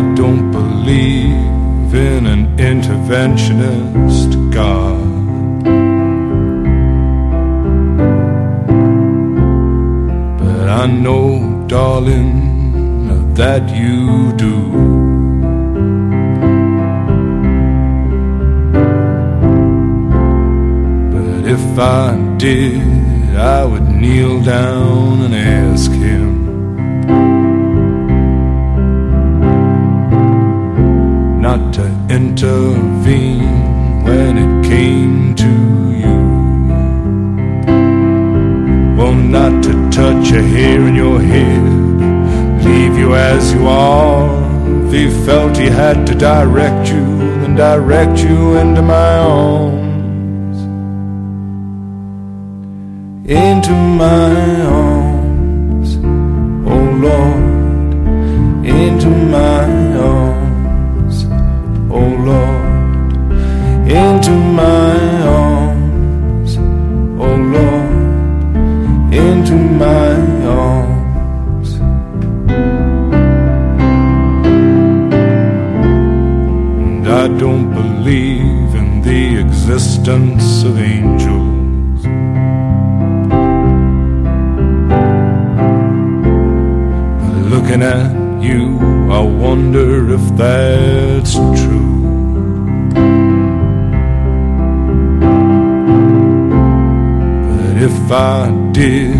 I don't believe in an interventionist God. But I know, darling, that you do. But If I did, I would kneel down and ask him. Intervene when it came to you. Well, not to touch a hair in your head, leave you as you are. If he felt he had to direct you, then direct you into my arms. into my arms, oh Lord, into my into my arms. And I don't believe in the existence of angels. But looking at you, I wonder if that's true. But if I did,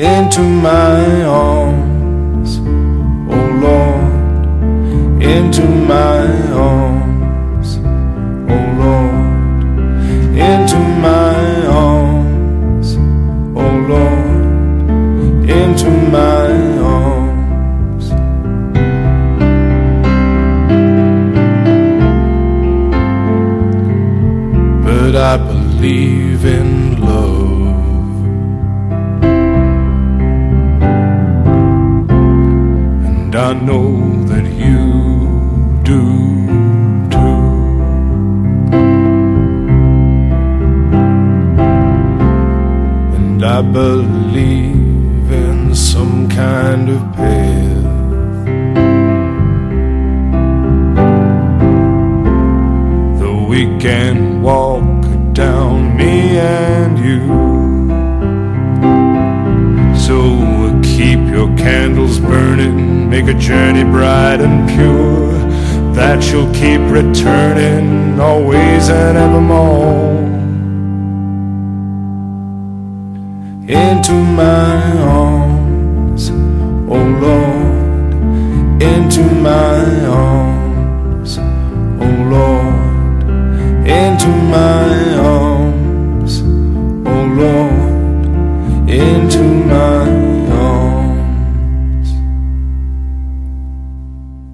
into my arms, oh Lord, into my arms, oh Lord, into my arms, oh Lord into my arms. But I believe in love. And I know that you do too. And I believe in some kind of path. Though we can walk down, me and you. Your candles burning, make a journey bright and pure. That you'll keep returning always and evermore. into my arms, oh Lord, into my arms, oh Lord, into my arms, oh Lord, into